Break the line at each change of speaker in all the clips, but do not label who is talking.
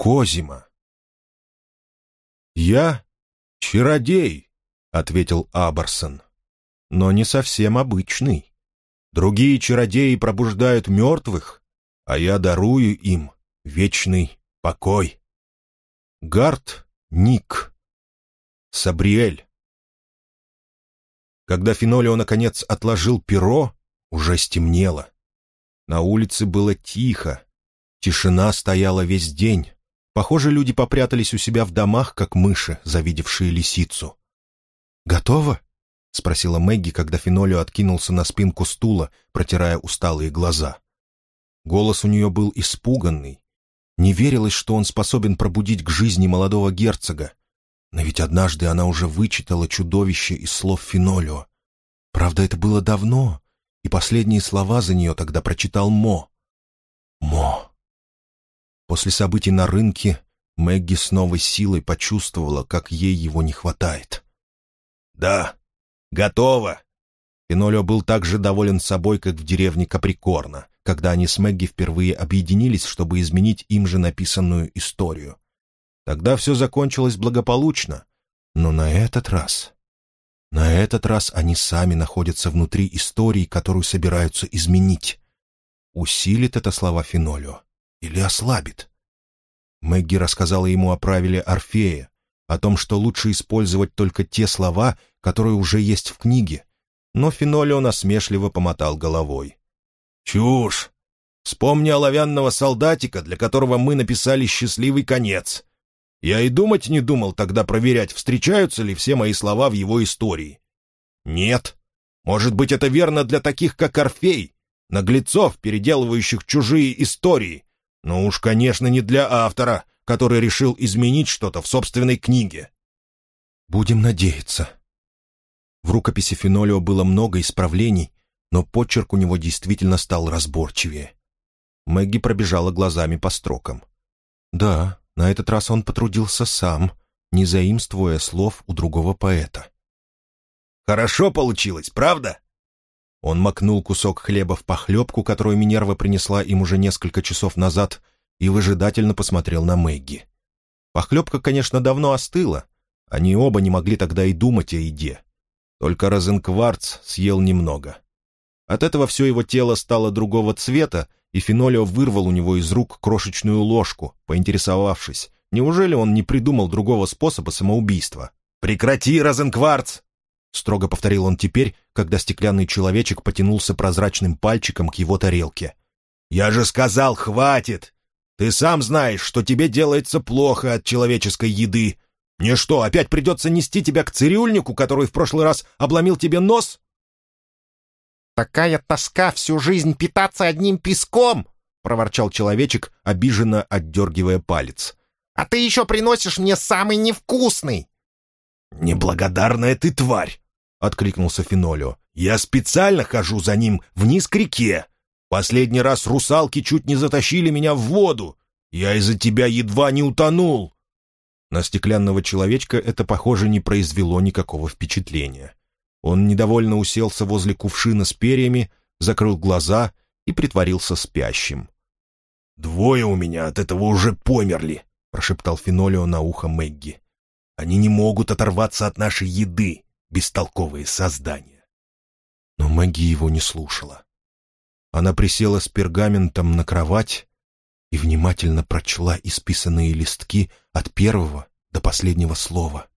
Козима. «Я чародей», — ответил Абарсон, — «но не совсем обычный. Другие чародеи пробуждают мертвых, а я дарую им вечный покой. Гард Ник. Сабриэль. Когда Фенолио, наконец, отложил перо, уже стемнело. На улице было тихо. Тишина стояла весь день. Похоже, люди попрятались у себя в домах, как мыши, завидевшие лисицу. «Готово?» — спросила Мэгги, когда Фенолио откинулся на спинку стула, протирая усталые глаза. Голос у нее был испуганный. Не верилось, что он способен пробудить к жизни молодого герцога. Но ведь однажды она уже вычитала чудовище из слов Фенолио. Правда, это было давно, и последние слова за нее тогда прочитал Мо. Мо. После событий на рынке Мэгги с новой силой почувствовала, как ей его не хватает. «Да, готово!» Фенолио был так же доволен собой, как в деревне Каприкорна, когда они с Мэгги впервые объединились, чтобы изменить им же написанную историю. Тогда все закончилось благополучно, но на этот раз... На этот раз они сами находятся внутри истории, которую собираются изменить. Усилит это слова Фенолио или ослабит? Мэгги рассказала ему о правиле Орфея, о том, что лучше использовать только те слова, которые уже есть в книге, но Фенолио насмешливо помотал головой. «Чушь! Вспомни оловянного солдатика, для которого мы написали «счастливый конец». Я и думать не думал тогда проверять, встречаются ли все мои слова в его истории. Нет. Может быть, это верно для таких, как Орфей, наглецов, переделывающих чужие истории. Но уж, конечно, не для автора, который решил изменить что-то в собственной книге. Будем надеяться. В рукописи Фенолио было много исправлений, но почерк у него действительно стал разборчивее. Мэгги пробежала глазами по строкам. Да, на этот раз он потрудился сам, не заимствуя слов у другого поэта. «Хорошо получилось, правда?» Он макнул кусок хлеба в похлебку, которую Минерва принесла им уже несколько часов назад, и выжидательно посмотрел на Мэгги. Похлебка, конечно, давно остыла. Они оба не могли тогда и думать о еде. Только Розенкварц съел немного. От этого все его тело стало другого цвета, и Фенолио вырвал у него из рук крошечную ложку, поинтересовавшись, неужели он не придумал другого способа самоубийства. «Прекрати, Розенкварц!» — строго повторил он теперь, когда стеклянный человечек потянулся прозрачным пальчиком к его тарелке. «Я же сказал, хватит! Ты сам знаешь, что тебе делается плохо от человеческой еды. Мне что, опять придется нести тебя к цирюльнику, который в прошлый раз обломил тебе нос?»
«Такая тоска всю жизнь питаться одним песком!» — проворчал человечек, обиженно отдергивая палец. «А ты еще приносишь мне самый невкусный!»
«Неблагодарная ты тварь!» — откликнулся Фенолио. «Я специально хожу за ним вниз к реке. Последний раз русалки чуть не затащили меня в воду. Я из-за тебя едва не утонул!» На стеклянного человечка это, похоже, не произвело никакого впечатления. Он недовольно уселся возле кувшина с перьями, закрыл глаза и притворился спящим. «Двое у меня от этого уже померли», — прошептал Фенолио на ухо Мэгги. «Они не могут оторваться от нашей еды, бестолковые создания». Но Мэгги его не слушала. Она присела с пергаментом на кровать и внимательно прочла исписанные листки от первого до последнего слова.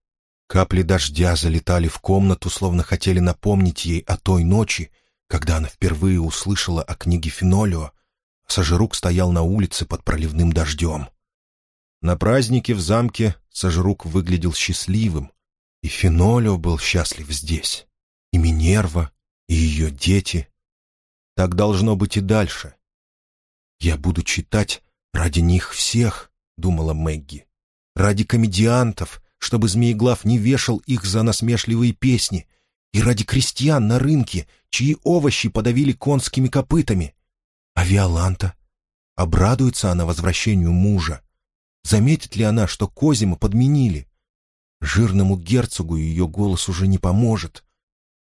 Капли дождя залетали в комнату, словно хотели напомнить ей о той ночи, когда она впервые услышала о книге Фенолио. Сажирук стоял на улице под проливным дождем. На празднике в замке Сажирук выглядел счастливым, и Фенолио был счастлив здесь, и Минерва, и ее дети. Так должно быть и дальше. «Я буду читать ради них всех», — думала Мэгги, — «ради комедиантов, чтобы Змееглав не вешал их за насмешливые песни, и ради крестьян на рынке, чьи овощи подавили конскими копытами. А Виоланта? Обрадуется она возвращению мужа? Заметит ли она, что Козима подменили? Жирному герцогу ее голос уже не поможет.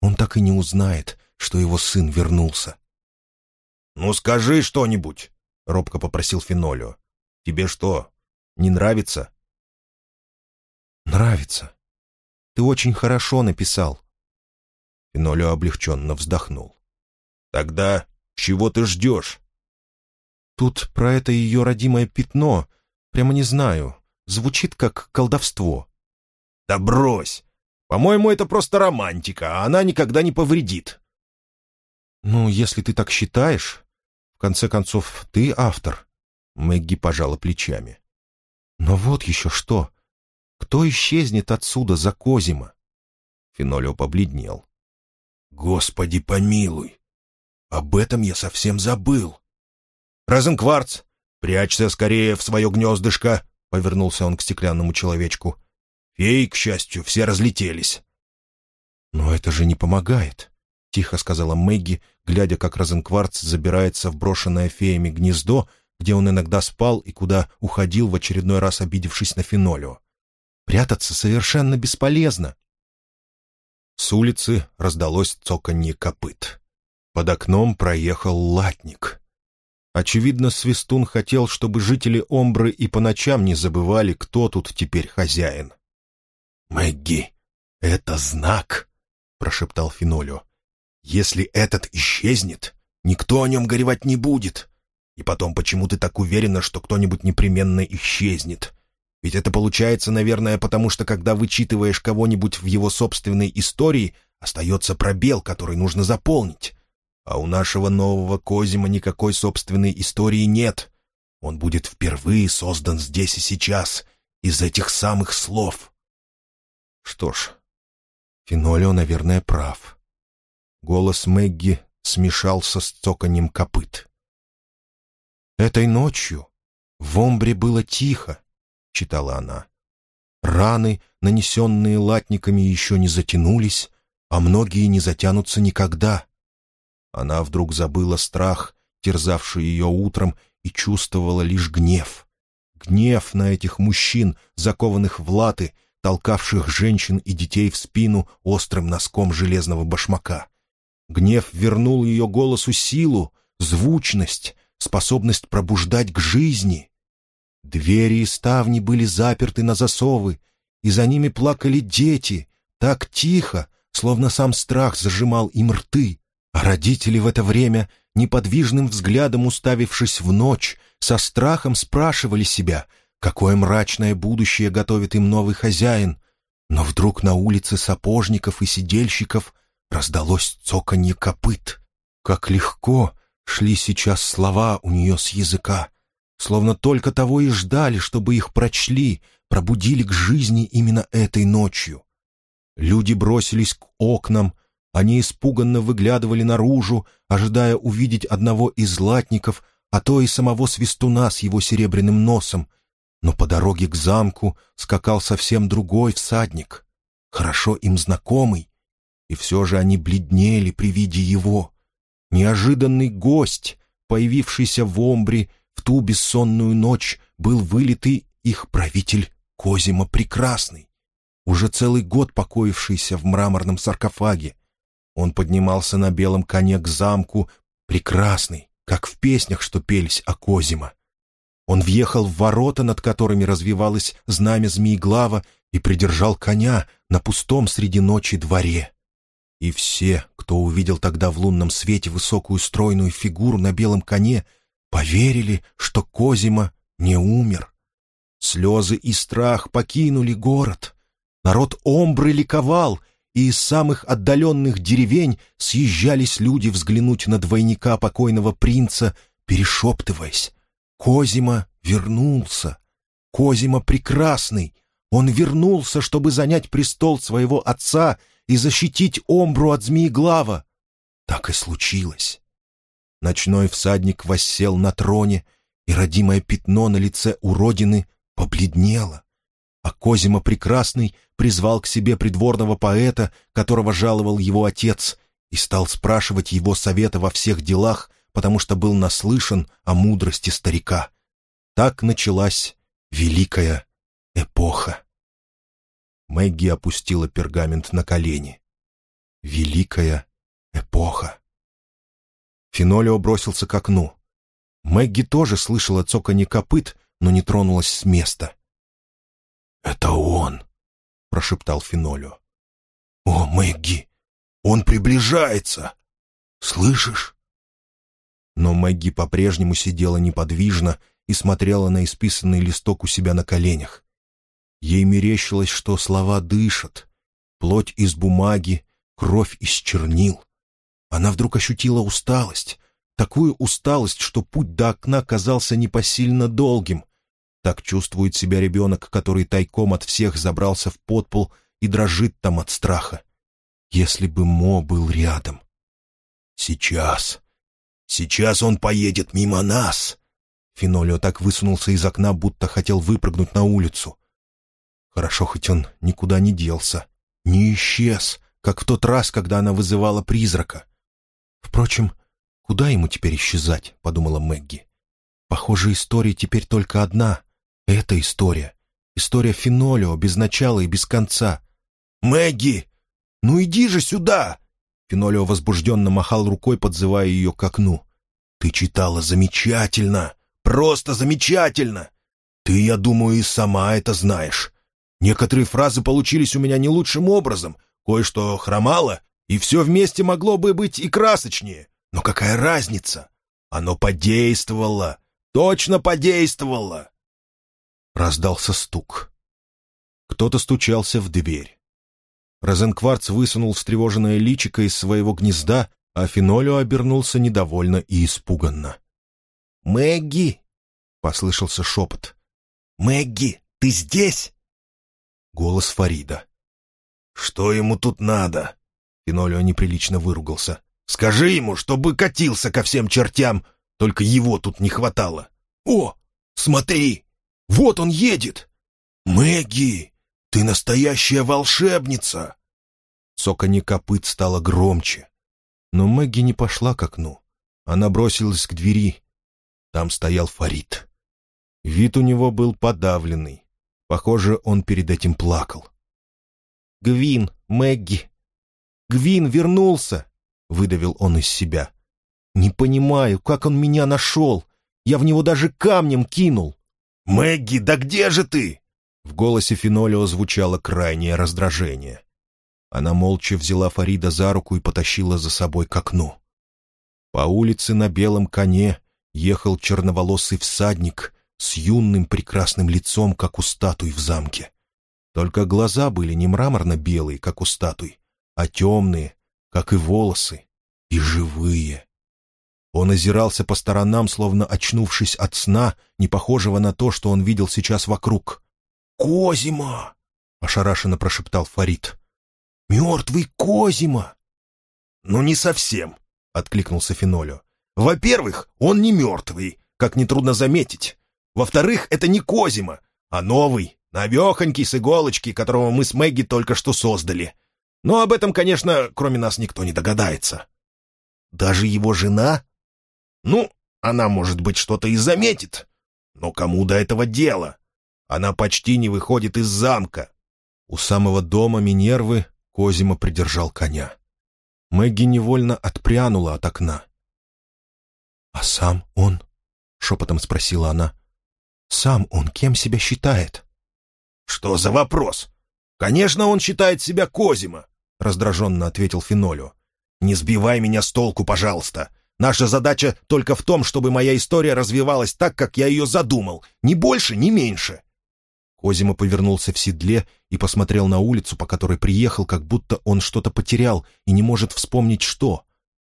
Он так и не узнает, что его сын вернулся. «Ну скажи что-нибудь», — робко попросил Фенолио. «Тебе что, Не нравится?»
«Нравится. Ты очень хорошо написал».
Фенолио облегченно вздохнул. «Тогда чего ты ждешь?»
«Тут про это ее родимое пятно. Прямо не знаю. Звучит как колдовство».
«Да брось! По-моему, это просто романтика, а она никогда не повредит».
«Ну, если ты так считаешь, в конце концов, ты автор». Мэгги пожала плечами. «Но вот еще что. Кто исчезнет отсюда за Козима?»
Фенолио побледнел. «Господи помилуй! Об этом я совсем забыл!» «Розенкварц, прячься скорее в свое гнездышко!» — повернулся он к стеклянному человечку. «Феи, к счастью, все разлетелись».
«Но это же не помогает», — тихо сказала Мэгги, глядя, как Розенкварц забирается в брошенное феями гнездо, где он иногда спал и куда уходил в очередной раз, обидевшись на фенолио. «Прятаться совершенно бесполезно».
С улицы раздалось цоканье копыт. Под окном проехал латник. Очевидно, Свистун хотел, чтобы жители Омбры и по ночам не забывали, кто тут теперь хозяин. «Мэгги, это знак!» — прошептал Финолю. «Если этот исчезнет, никто о нем горевать не будет. И потом, почему ты так уверена, что кто-нибудь непременно исчезнет? Ведь это получается, наверное, потому что, когда вычитываешь кого-нибудь в его собственной истории, остается пробел, который нужно заполнить. А у нашего нового Козима никакой собственной истории нет. Он будет впервые создан здесь и сейчас, из этих самых слов.
Что ж, Фенолио, наверное, прав. Голос Мэгги смешался с цоканьем копыт. «Этой ночью в Омбре было тихо», — читала она. «Раны, нанесенные латниками, еще не затянулись, а многие не затянутся никогда». Она вдруг забыла страх, терзавший ее утром, и чувствовала лишь гнев. Гнев на этих мужчин, закованных в латы, толкавших женщин и детей в спину острым носком железного башмака. Гнев вернул ее голосу силу, звучность, способность пробуждать к жизни. Двери и ставни были заперты на засовы, и за ними плакали дети, так тихо, словно сам страх зажимал им рты, а родители в это время, неподвижным взглядом уставившись в ночь, со страхом спрашивали себя, какое мрачное будущее готовит им новый хозяин. Но вдруг на улице сапожников и сидельщиков раздалось цоканье копыт. Как легко Шли сейчас слова у нее с языка, словно только того и ждали, чтобы их прочли, пробудили к жизни именно этой ночью. Люди бросились к окнам, они испуганно выглядывали наружу, ожидая увидеть одного из латников, а то и самого свистуна с его серебряным носом. Но по дороге к замку скакал совсем другой всадник, хорошо им знакомый, и все же они бледнели при виде его. Неожиданный гость, появившийся в Омбре в ту бессонную ночь, был вылитый их правитель Козима Прекрасный, уже целый год покоившийся в мраморном саркофаге. Он поднимался на белом коне к замку, прекрасный, как в песнях, что пелись о Козима. Он въехал в ворота, над которыми развивалось знамя Змееглава, и придержал коня на пустом среди ночи дворе. И все, кто увидел тогда в лунном свете высокую стройную фигуру на белом коне, поверили, что Козима не умер. Слезы и страх покинули город. Народ Омбры ликовал, и из самых отдаленных деревень съезжались люди взглянуть на двойника покойного принца, перешептываясь. Козима вернулся. Козима прекрасный. Он вернулся, чтобы занять престол своего отца — и защитить Омбру от Змееглава. Так и случилось. Ночной всадник воссел на троне, и родимое пятно на лице уродины побледнело. А Козима Прекрасный призвал к себе придворного поэта, которого жаловал его отец, и стал спрашивать его совета во всех делах, потому что был наслышан о мудрости старика. Так началась великая эпоха. Мэгги опустила пергамент на колени. Великая эпоха. Фенолио бросился к окну. Мэгги тоже слышала цоканье копыт,
но не тронулась с места. «Это он!» — прошептал Фенолио. «О, Мэгги! Он приближается! Слышишь?» Но Мэгги по-прежнему сидела неподвижно и смотрела на исписанный листок у себя на коленях. Ей мерещилось, что слова дышат, плоть из бумаги, кровь из чернил. Она вдруг ощутила усталость, такую усталость, что путь до окна казался непосильно долгим. Так чувствует себя ребенок, который тайком от всех забрался в подпол и дрожит там от страха. Если бы Мо был рядом. «Сейчас. Сейчас он поедет мимо нас!» Фенолио так высунулся из окна, будто хотел выпрыгнуть на улицу. Хорошо, хоть он никуда не делся, не исчез, как в тот раз, когда она вызывала призрака. Впрочем, куда ему теперь исчезать, подумала Мэгги. Похоже, история теперь только одна. Это история. История Фенолио без начала и без конца. «Мэгги! Ну иди же сюда!» Фенолио возбужденно махал рукой, подзывая ее к окну. «Ты читала замечательно! Просто замечательно! Ты, я думаю, и сама это знаешь. Некоторые фразы получились у меня не лучшим образом, кое-что хромало, и все вместе могло бы быть и красочнее. Но какая разница? Оно подействовало, точно подействовало!» Раздался стук. Кто-то стучался в дверь. Розенкварц высунул встревоженное личико из своего гнезда, а Фенолио обернулся недовольно и испуганно. «Мэгги!» — послышался шепот. «Мэгги, ты здесь?» Голос Фарида. «Что ему тут надо?» Фенолио неприлично выругался. «Скажи ему, чтобы катился ко всем чертям, только его тут не хватало. О, смотри, вот он едет! Мэгги, ты настоящая волшебница!» Цоканье копыт стало громче. Но Мэгги не пошла к окну. Она бросилась к двери. Там стоял Фарид. Вид у него был подавленный. Похоже, он перед этим плакал. «Гвин, Мэгги! Гвин вернулся!» — выдавил он из себя. «Не понимаю, как он меня нашел. Я в него даже камнем кинул». «Мэгги, да где же ты?» В голосе Фенолио звучало крайнее раздражение. Она молча взяла Фарида за руку и потащила за собой к окну. По улице на белом коне ехал черноволосый всадник с юным прекрасным лицом, как у статуй в замке. Только глаза были не мраморно-белые, как у статуй, а темные, как и волосы, и живые. Он озирался по сторонам, словно очнувшись от сна, не похожего на то, что он видел сейчас вокруг. «Козима!» — ошарашенно прошептал Фарид. «Мертвый Козима!» «Ну, не совсем», — откликнулся Фенолио. «Во-первых, он не мертвый, как нетрудно заметить. Во-вторых, это не Козима, а новый, навехонький с иголочки, которого мы с Мэгги только что создали. Но об этом, конечно, кроме нас никто не догадается». «Даже его жена?» «Ну, она, может быть, что-то и заметит. Но кому до этого дела? Она почти не выходит из замка». У самого дома Минервы Козима придержал коня. Мэгги невольно отпрянула от окна. «А сам он?» — шепотом спросила она. «Сам он кем себя считает?» «Что за вопрос? Конечно, он считает себя Козима», — раздраженно ответил Фенолио. «Не сбивай меня с толку, пожалуйста. Наша задача только в том, чтобы моя история развивалась так, как я ее задумал. Ни больше, ни меньше. Козима повернулся в седле и посмотрел на улицу, по которой приехал, как будто он что-то потерял и не может вспомнить, что.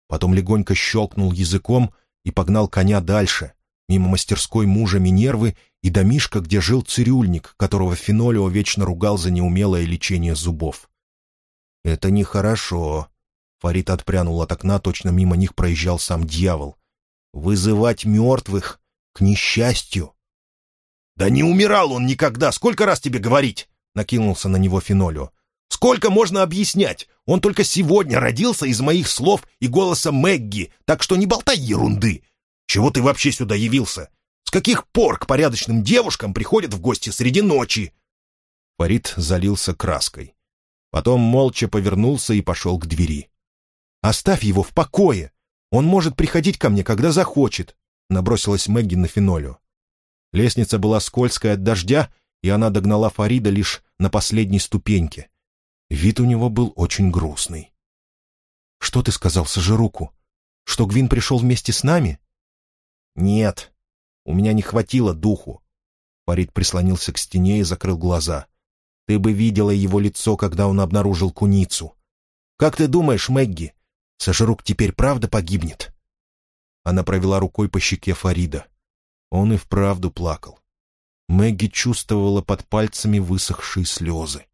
Потом легонько щелкнул языком и погнал коня дальше, мимо мастерской мужа Минервы и домишка, где жил цирюльник, которого Фенолио вечно ругал за неумелое лечение зубов. «Это нехорошо», — Фарид отпрянул от окна, точно мимо них проезжал сам дьявол. «Вызывать мертвых к несчастью». «Да не умирал он никогда! Сколько раз тебе говорить?» — накинулся на него Фенолио. «Сколько можно объяснять? Он только сегодня родился из моих слов и голоса Мэгги, так что не болтай ерунды! Чего ты вообще сюда явился? С каких пор к порядочным девушкам приходят в гости среди ночи?» Фарид залился краской. Потом молча повернулся и пошел к двери. «Оставь его в покое! Он может приходить ко мне, когда захочет!» — набросилась Мэгги на Фенолио. Лестница была скользкая от дождя, и она догнала Фарида лишь на последней ступеньке. Вид у него был очень грустный. «Что ты сказал Сажируку? Что Гвин пришел вместе с нами?»
«Нет, у меня не хватило духу». Фарид прислонился к стене и закрыл глаза. «Ты бы видела его лицо, когда он обнаружил куницу. Как ты думаешь, Мэгги, Сажирук теперь правда погибнет?» Она провела рукой по щеке Фарида. Он и вправду плакал. Мэгги чувствовала под пальцами высохшие слезы.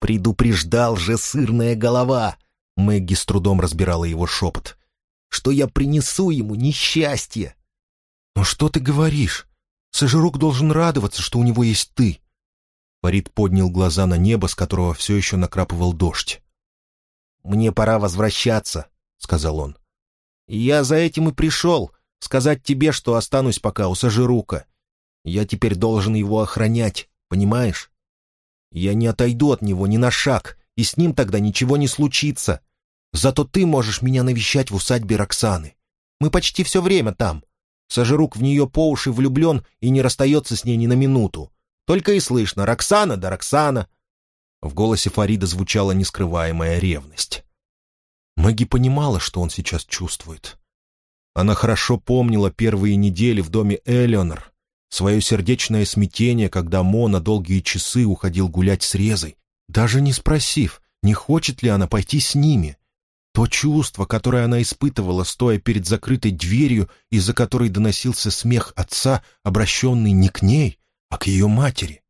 «Предупреждал же сырная голова!» Мэгги с трудом разбирала его шепот. «Что я принесу ему несчастье!»
«Но что ты говоришь? Сажирук должен радоваться, что у него есть ты!» Фарид поднял глаза на небо, с которого все еще накрапывал дождь.
«Мне пора возвращаться», — сказал он. «Я за этим и пришел, сказать тебе, что останусь пока у Сажирука. Я теперь должен его охранять, понимаешь? Я не отойду от него ни на шаг, и с ним тогда ничего не случится. Зато ты можешь меня навещать в усадьбе Роксаны. Мы почти все время там. Сажирук в нее по уши влюблен и не расстается с ней ни на минуту. Только и слышно «Роксана да Роксана». В голосе Фарида звучала нескрываемая ревность. Мэгги понимала, что он сейчас чувствует. Она хорошо помнила первые недели в доме Элеонор, свое сердечное смятение, когда Мо на долгие часы уходил гулять с Резой, даже не спросив, не хочет ли она пойти с ними. То чувство, которое она испытывала, стоя перед закрытой дверью, из-за которой доносился смех отца, обращенный не к ней, а к ее матери.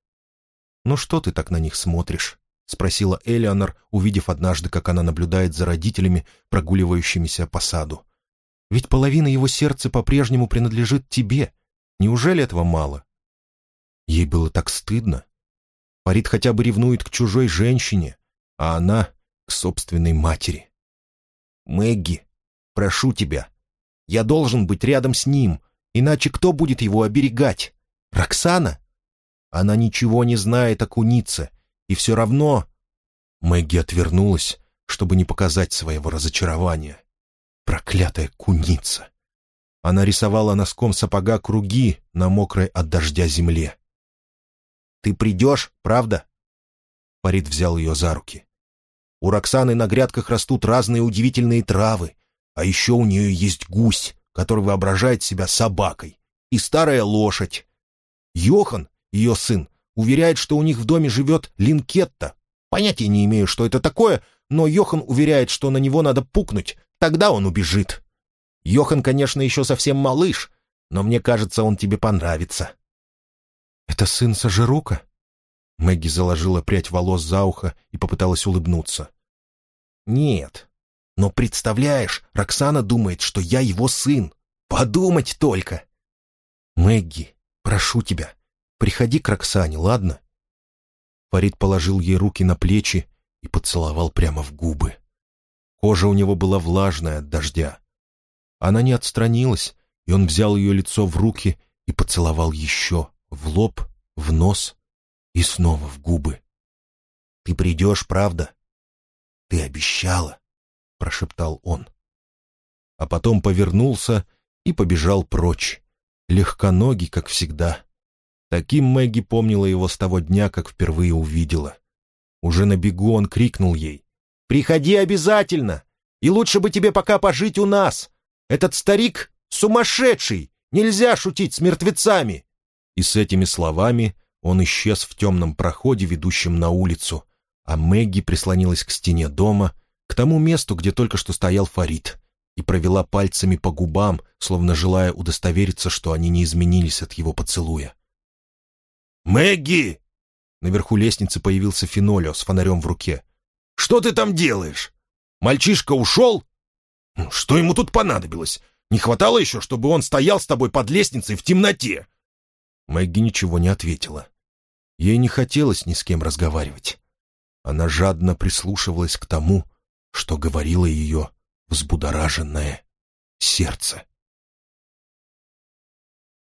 «Ну что ты так на них смотришь?» — спросила Элеонор, увидев однажды, как она наблюдает за родителями, прогуливающимися по саду. «Ведь половина его сердца по-прежнему принадлежит тебе. Неужели этого мало?» Ей было так стыдно. Фарид хотя бы ревнует к чужой женщине, а она — к собственной матери. «Мэгги, прошу тебя, я должен быть рядом с ним, иначе кто будет его оберегать? Роксана? Она ничего не знает о кунице, и все равно...» Мэгги отвернулась, чтобы не показать своего разочарования. Проклятая куница! Она рисовала носком сапога круги на мокрой от дождя земле. «Ты придешь, правда?» Фарид взял ее за руки. «У Роксаны на грядках растут разные удивительные травы, а еще у нее есть гусь, который воображает себя собакой, и старая лошадь. Йохан, ее сын, уверяет, что у них в доме живет Линкетта. Понятия не имею, что это такое, но Йохан уверяет, что на него надо пукнуть, тогда он убежит. Йохан, конечно, еще совсем малыш, но мне кажется, он тебе понравится». «Это сын Сажирука?» Мэгги заложила прядь волос за ухо и попыталась улыбнуться. «Нет. Но представляешь, Роксана думает, что я его сын. Подумать только!» «Мэгги, прошу тебя, приходи к Роксане, ладно?» Фарид положил ей руки на плечи и поцеловал прямо в губы. Кожа у него была влажная от дождя. Она не отстранилась, и он взял ее лицо в руки и поцеловал еще в лоб, в нос и снова в губы. «Ты придешь, правда?» «Ты обещала», — прошептал он. А потом повернулся и побежал прочь, легконогий, как всегда. Таким Мэгги помнила его с того дня, как впервые увидела. Уже на бегу он крикнул ей. «Приходи обязательно! И лучше бы тебе пока пожить у нас! Этот старик сумасшедший! Нельзя шутить с мертвецами!» И с этими словами он исчез в темном проходе, ведущем на улицу, а Мэгги прислонилась к стене дома, к тому месту, где только что стоял Фарид, и провела пальцами по губам, словно желая удостовериться, что они не изменились от его поцелуя. «Мэгги!» Наверху лестницы появился Фенолио с фонарем в руке. «Что ты там делаешь? Мальчишка ушел?» Ну, что ему тут понадобилось? Не хватало еще, чтобы он стоял с тобой под лестницей в темноте?» Мэгги ничего не ответила. Ей не хотелось ни с кем разговаривать. Она жадно прислушивалась к тому, что говорило ее взбудораженное сердце.